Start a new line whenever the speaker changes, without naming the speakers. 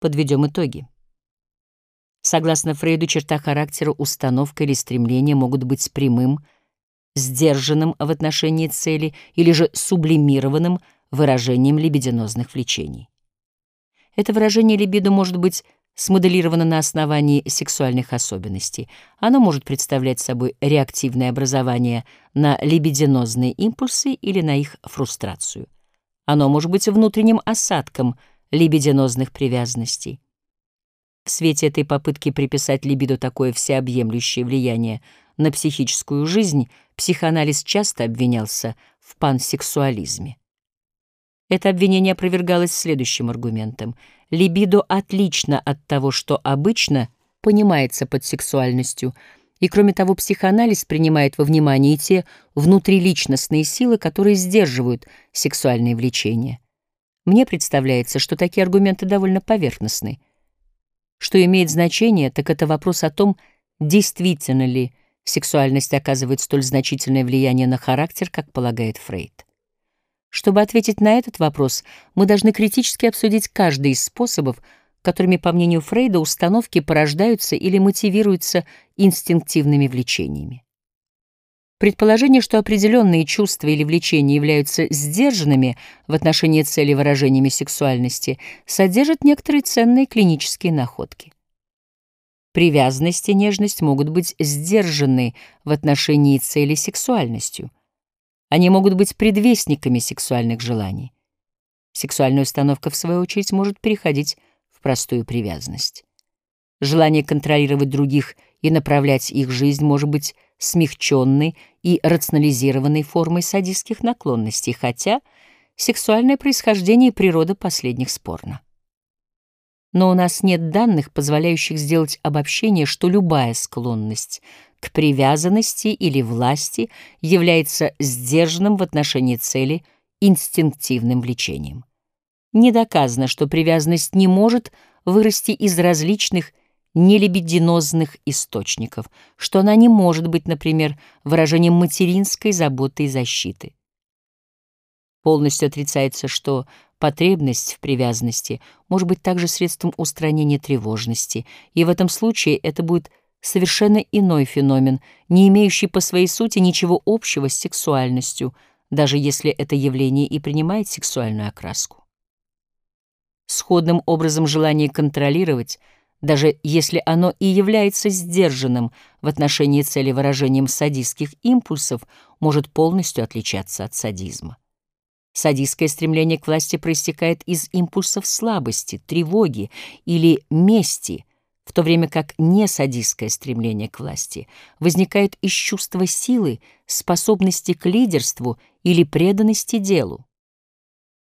Подведем итоги. Согласно Фрейду, черта характера, установка или стремление могут быть прямым, сдержанным в отношении цели или же сублимированным выражением либидинозных влечений. Это выражение либидо может быть смоделировано на основании сексуальных особенностей. Оно может представлять собой реактивное образование на либидинозные импульсы или на их фрустрацию. Оно может быть внутренним осадком либидинозных привязанностей. В свете этой попытки приписать либидо такое всеобъемлющее влияние на психическую жизнь, психоанализ часто обвинялся в пансексуализме. Это обвинение опровергалось следующим аргументом. Либидо отлично от того, что обычно понимается под сексуальностью, и, кроме того, психоанализ принимает во внимание те внутриличностные силы, которые сдерживают сексуальные влечения. Мне представляется, что такие аргументы довольно поверхностны. Что имеет значение, так это вопрос о том, действительно ли сексуальность оказывает столь значительное влияние на характер, как полагает Фрейд. Чтобы ответить на этот вопрос, мы должны критически обсудить каждый из способов, которыми, по мнению Фрейда, установки порождаются или мотивируются инстинктивными влечениями. Предположение, что определенные чувства или влечения являются сдержанными в отношении цели выражениями сексуальности, содержит некоторые ценные клинические находки. Привязанность и нежность могут быть сдержаны в отношении цели сексуальностью. Они могут быть предвестниками сексуальных желаний. Сексуальная установка, в свою очередь, может переходить в простую привязанность. Желание контролировать других и направлять их жизнь может быть смягченной и рационализированной формой садистских наклонностей, хотя сексуальное происхождение и природа последних спорно. Но у нас нет данных, позволяющих сделать обобщение, что любая склонность к привязанности или власти является сдержанным в отношении цели инстинктивным влечением. Не доказано, что привязанность не может вырасти из различных нелебединозных источников, что она не может быть, например, выражением материнской заботы и защиты. Полностью отрицается, что потребность в привязанности может быть также средством устранения тревожности, и в этом случае это будет совершенно иной феномен, не имеющий по своей сути ничего общего с сексуальностью, даже если это явление и принимает сексуальную окраску. Сходным образом желание контролировать, даже если оно и является сдержанным в отношении цели выражением садистских импульсов, может полностью отличаться от садизма. Садистское стремление к власти проистекает из импульсов слабости, тревоги или мести, в то время как несадистское стремление к власти возникает из чувства силы, способности к лидерству или преданности делу.